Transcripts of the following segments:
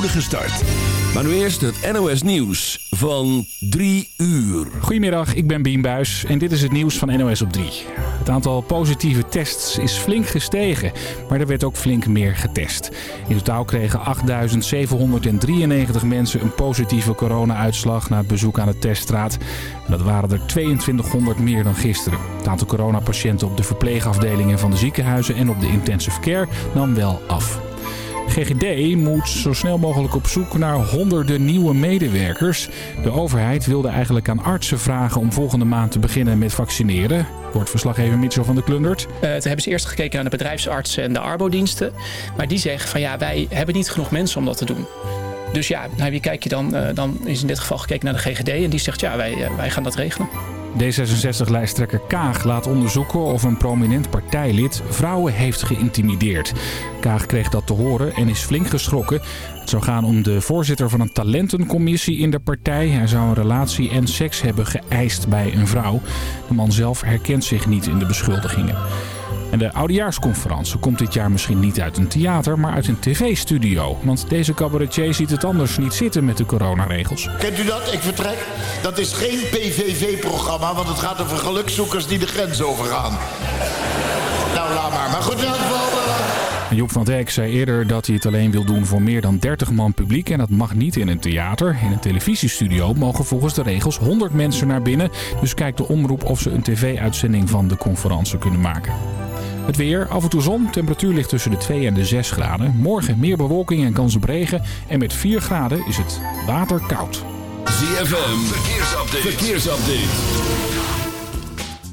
start. Maar nu eerst het NOS Nieuws van 3 uur. Goedemiddag, ik ben Bien Buis en dit is het nieuws van NOS op 3. Het aantal positieve tests is flink gestegen, maar er werd ook flink meer getest. In totaal kregen 8.793 mensen een positieve corona-uitslag na het bezoek aan de teststraat. Dat waren er 2200 meer dan gisteren. Het aantal coronapatiënten op de verpleegafdelingen van de ziekenhuizen en op de intensive care nam wel af. GGD moet zo snel mogelijk op zoek naar honderden nieuwe medewerkers. De overheid wilde eigenlijk aan artsen vragen om volgende maand te beginnen met vaccineren. Wordt verslaggever Mitchell van de Klundert. Uh, toen hebben ze eerst gekeken naar de bedrijfsartsen en de arbodiensten. Maar die zeggen van ja, wij hebben niet genoeg mensen om dat te doen. Dus ja, naar wie kijk je dan? Uh, dan is in dit geval gekeken naar de GGD en die zegt ja, wij, uh, wij gaan dat regelen. D66-lijsttrekker Kaag laat onderzoeken of een prominent partijlid vrouwen heeft geïntimideerd. Kaag kreeg dat te horen en is flink geschrokken. Het zou gaan om de voorzitter van een talentencommissie in de partij. Hij zou een relatie en seks hebben geëist bij een vrouw. De man zelf herkent zich niet in de beschuldigingen. En de oudejaarsconferentie komt dit jaar misschien niet uit een theater, maar uit een tv-studio. Want deze cabaretier ziet het anders niet zitten met de coronaregels. Kent u dat? Ik vertrek. Dat is geen PVV-programma, want het gaat over gelukzoekers die de grens overgaan. nou, laat maar. Maar goed, in ieder geval... Joep van Dijk zei eerder dat hij het alleen wil doen voor meer dan 30 man publiek. En dat mag niet in een theater. In een televisiestudio mogen volgens de regels 100 mensen naar binnen. Dus kijkt de omroep of ze een tv-uitzending van de conferentie kunnen maken. Het weer, af en toe zon, temperatuur ligt tussen de 2 en de 6 graden. Morgen meer bewolking en kans op regen. En met 4 graden is het waterkoud. ZFM, verkeersupdate. verkeersupdate.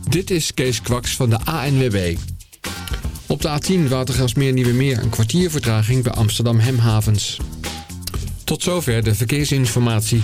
Dit is Kees Kwaks van de ANWB. Op de A10 Watergasmeer Nieuwe Meer een kwartier vertraging bij Amsterdam Hemhavens. Tot zover de verkeersinformatie.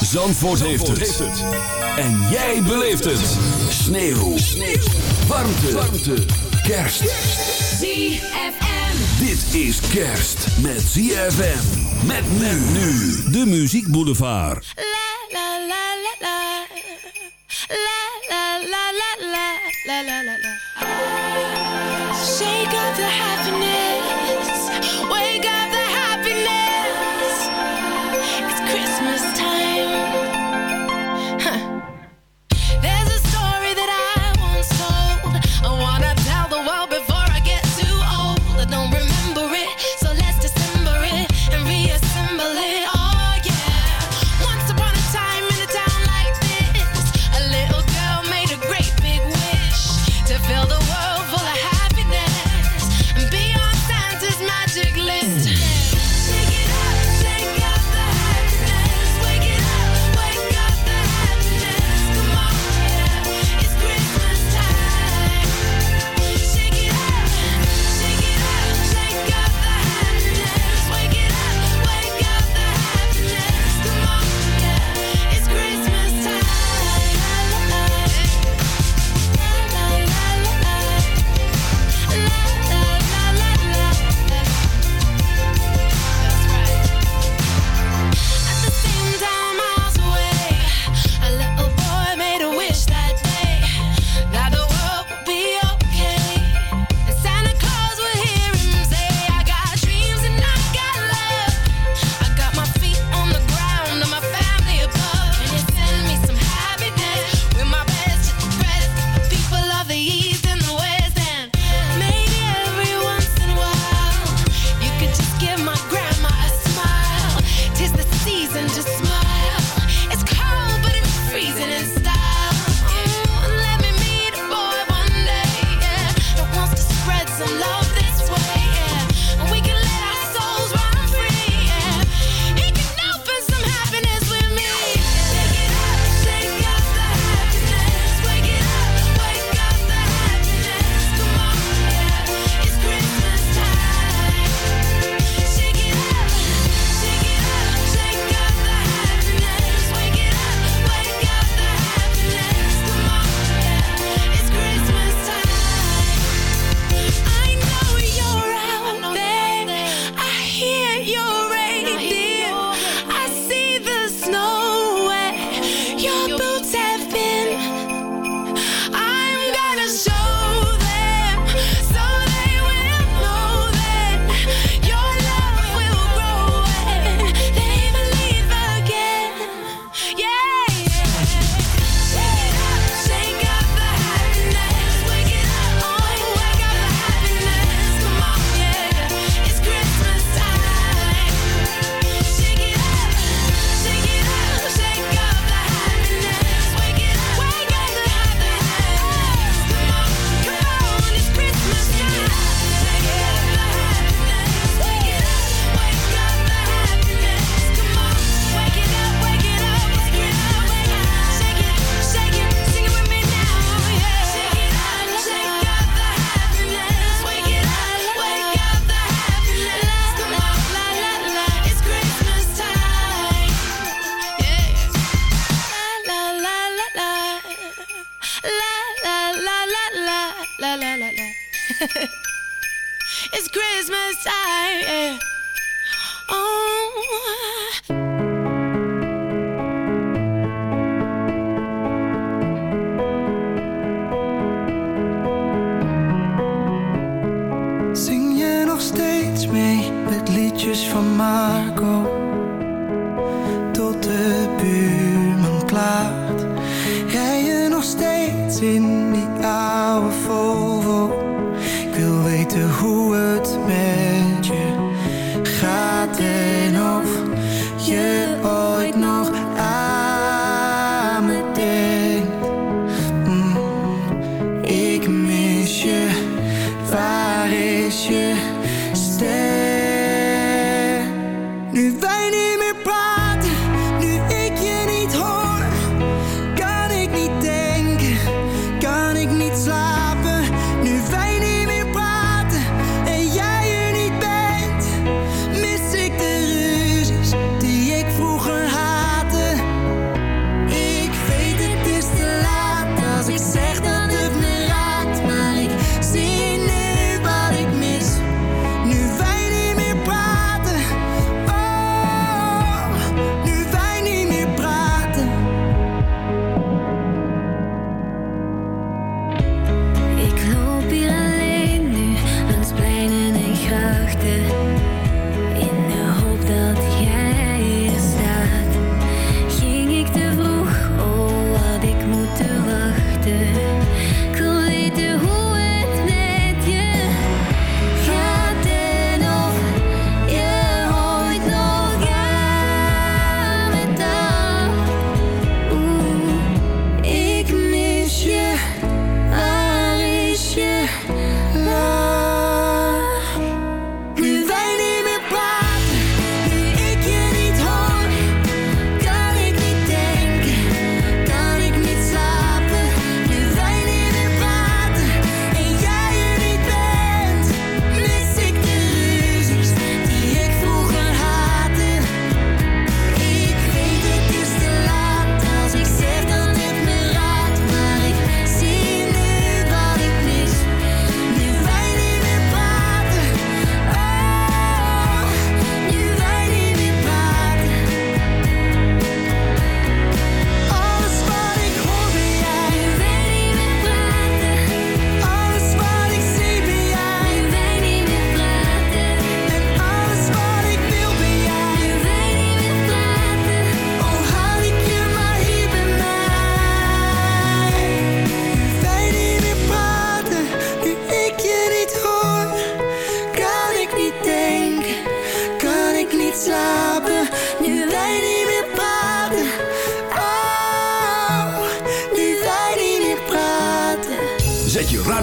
Zandvoort, heeft, het. En jij beleeft het. Sneeuw. Sneeuw. Warmte. Warmte. Kerst. ZFM. Dit is kerst met ZFM. Met men nu. De Muziek Boulevard. La la la la la. La la la la la. La la la la. Shake up the.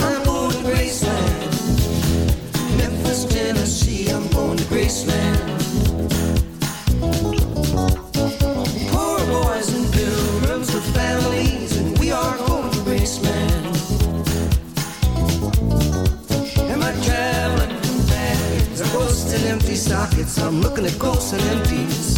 I'm going to Graceland. Memphis, Tennessee, I'm going to Graceland. Poor boys and families, and we are going to Graceland. Traveling? I'm looking at ghosts and empties.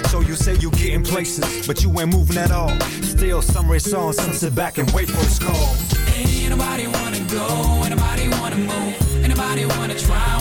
So you say you getting places, but you ain't moving at all. Still, some race on, some sit back and wait for its call. Ain't nobody wanna go, ain't nobody wanna move, ain't nobody wanna try,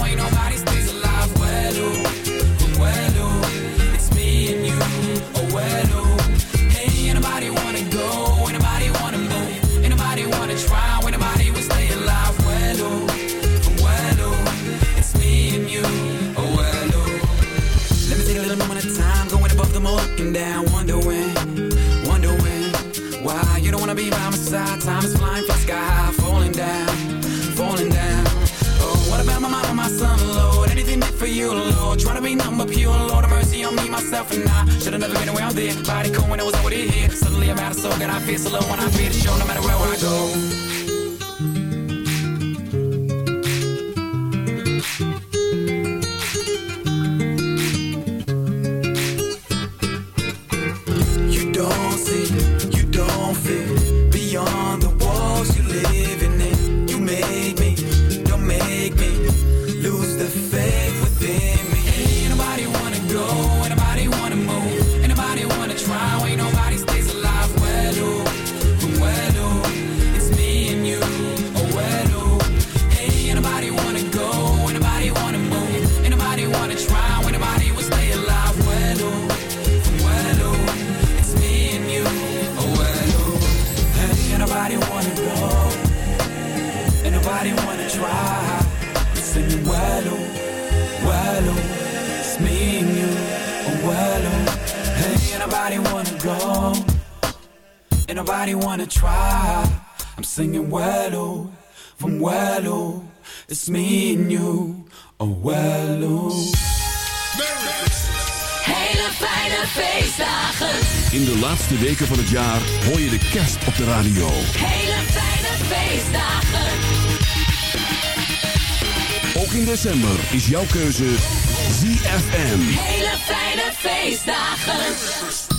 myself, and I. Should've never been around there. Body cool when it was over here. Suddenly I'm out of soul, and I feel so low when I feel the show, no matter where I go. Ain't nobody wanna try. I'm singing, well, oh, from well, oh, it's me and you. Oh, well, oh. Hele fijne feestdagen. In de laatste weken van het jaar hoor je de kerst op de radio. Hele fijne feestdagen. Ook in december is jouw keuze ZFM. Hele fijne feestdagen.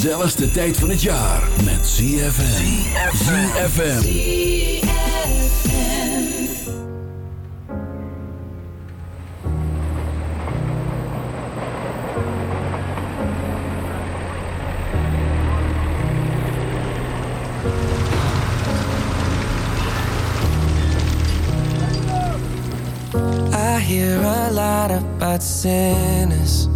gezelligste tijd van het jaar met ZFM. ZFM. I hear a lot about sinners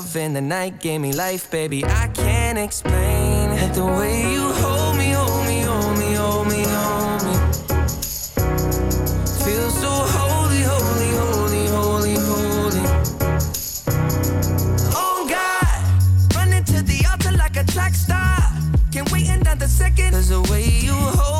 love in the night gave me life, baby. I can't explain it. The way you hold me, hold me, hold me, hold me, hold me. Feel so holy, holy, holy, holy, holy. Oh God, running to the altar like a track star. Can't wait another second. Cause the way you hold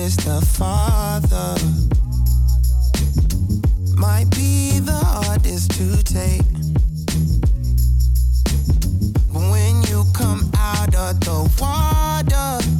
pleases the Father. Might be the hardest to take. But when you come out of the water,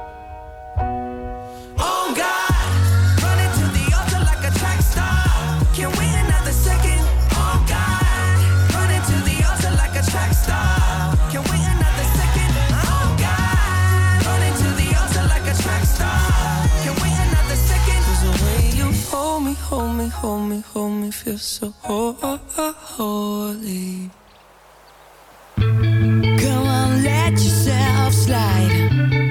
Hold me, hold me, hold me, feel so ho- ho- ho- holy. Come on, let yourself slide.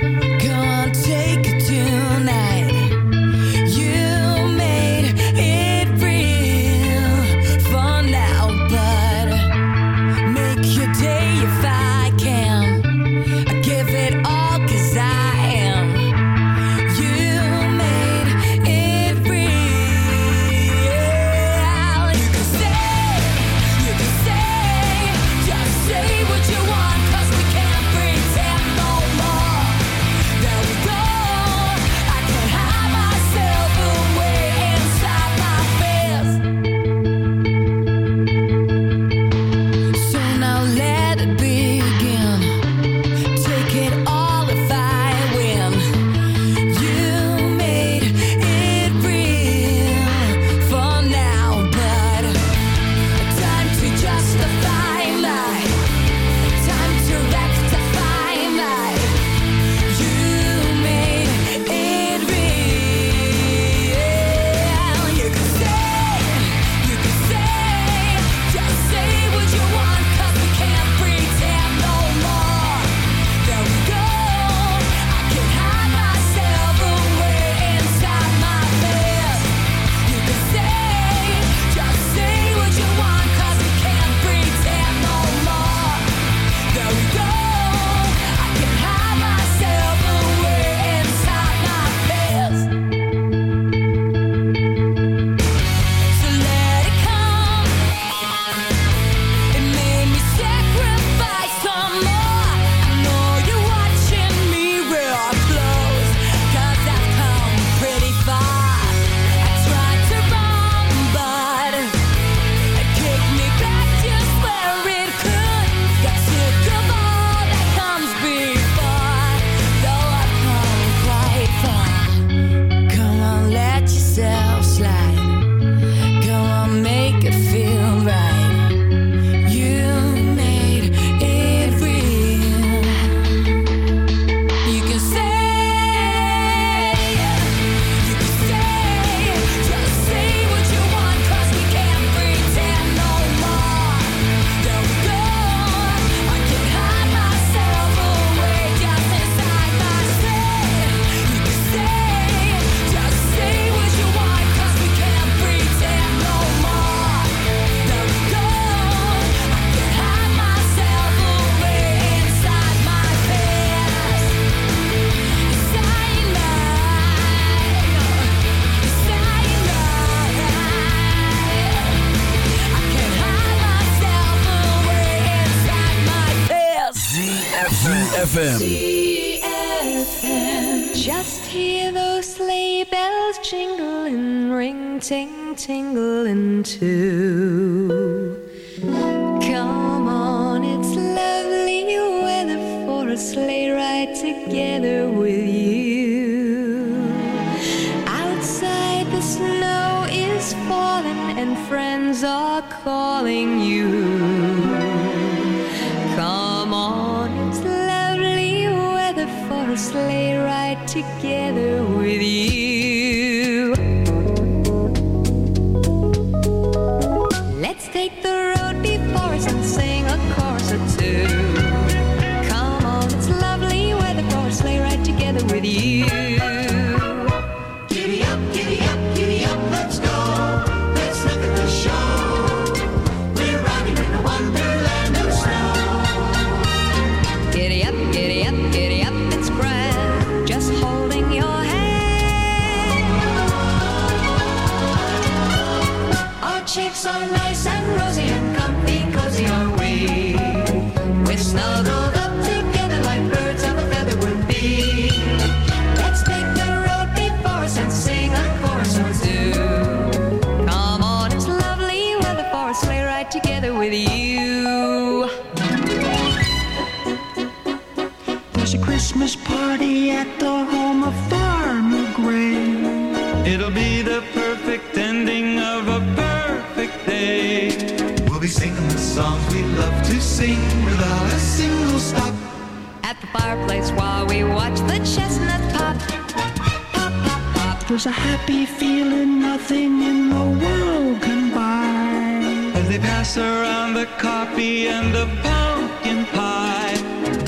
There's a happy feeling nothing in the world can buy. As they pass around the coffee and the pumpkin pie,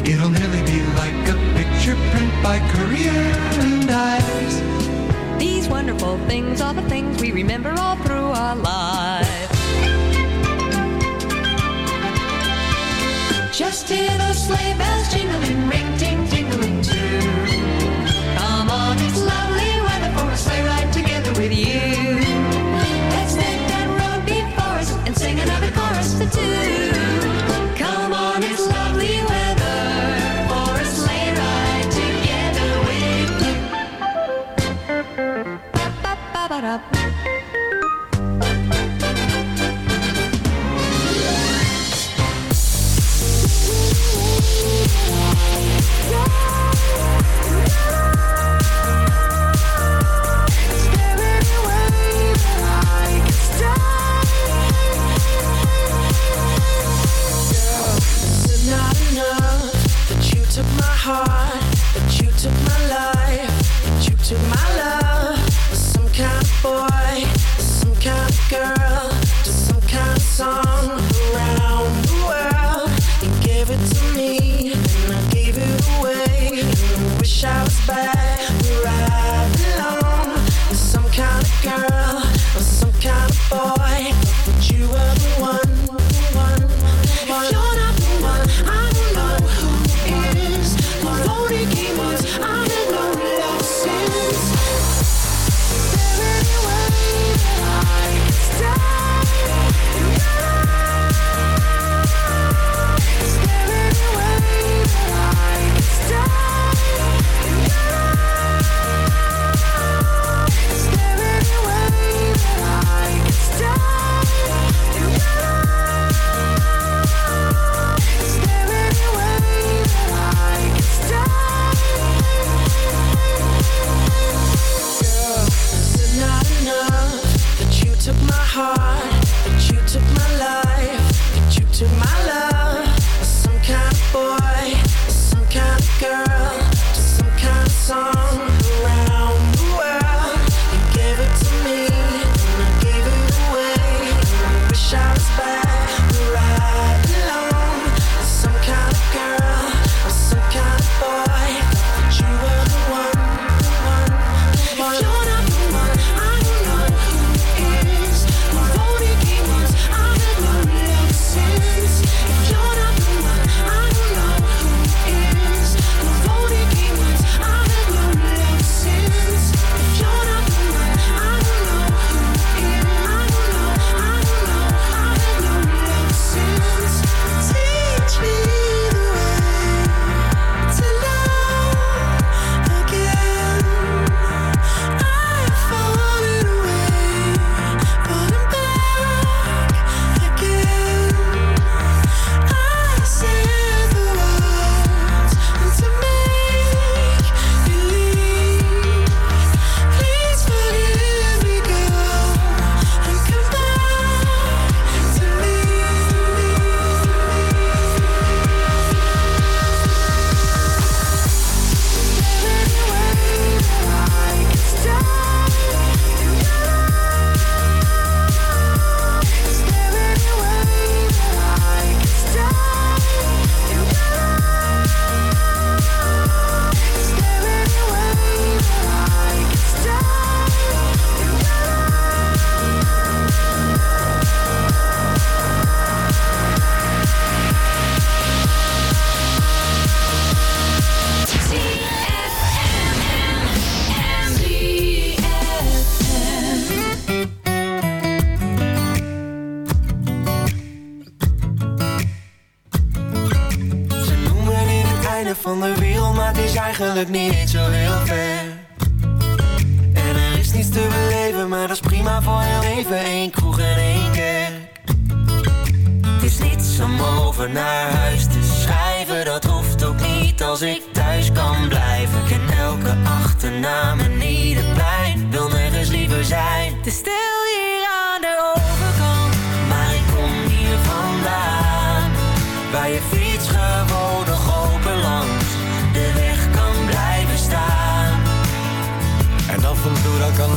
it'll nearly be like a picture print by Currier and Ives. These wonderful things are the things we remember all through our lives. Just hear the sleigh bells jingling, ring, ting, tingling. back.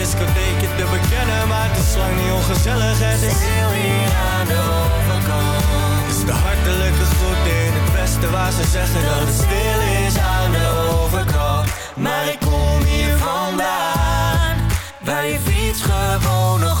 discotheekje te bekennen, maar het is lang niet ongezellig. Het is Stil hier aan de overkant. Het is de hartelijke groet in het westen waar ze zeggen dat het stil is aan de overkant. Maar ik kom hier vandaan Waar je fiets gewoon nog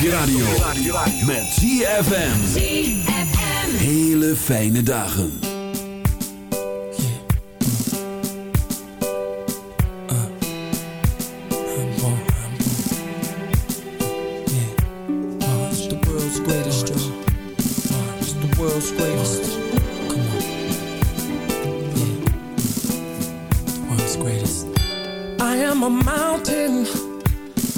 je radio. Met ZFM. Hele fijne dagen. It's the world's greatest, Joe. It's the world's greatest. Come on. Yeah. World's greatest. I am a mountain.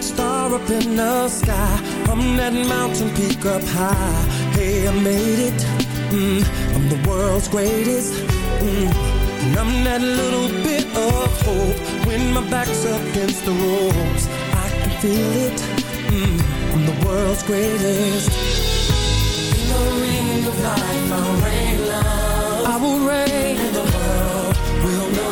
that star up in the sky. I'm that mountain peak up high. Hey, I made it. Mm, I'm the world's greatest. Mm, and I'm that little bit of hope when my back's against the ropes. I can feel it. Mm, I'm the world's greatest. In the ring of life, I'll reign love. I will reign. And the world will notice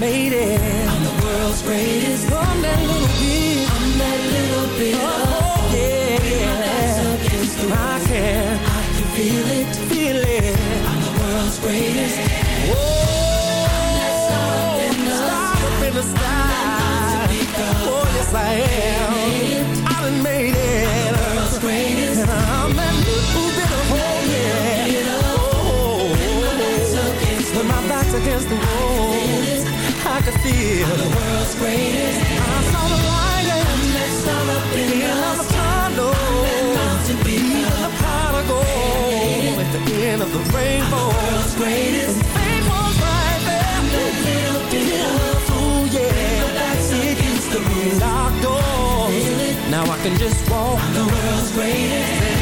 made it. I'm the world's greatest. I'm that little bit. I'm that little bit. Oh, yeah. I can. I can feel it. Feel it. I'm the world's greatest. Whoa. Star up in the sky. Oh, yes, I am. I done made it. And I'm that little bit of hope, yeah. Oh, oh, oh. when my back's against the wall, I can feel the world's greatest. I saw the light and that star up in the tunnel. Even the prodigal at the end of the rainbow. I'm The world's greatest. And fate was right there. That little bit of ooh yeah. It used to be locked doors. Now I can just walk. I'm the world's greatest. And it's the greatest.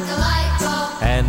a light bulb,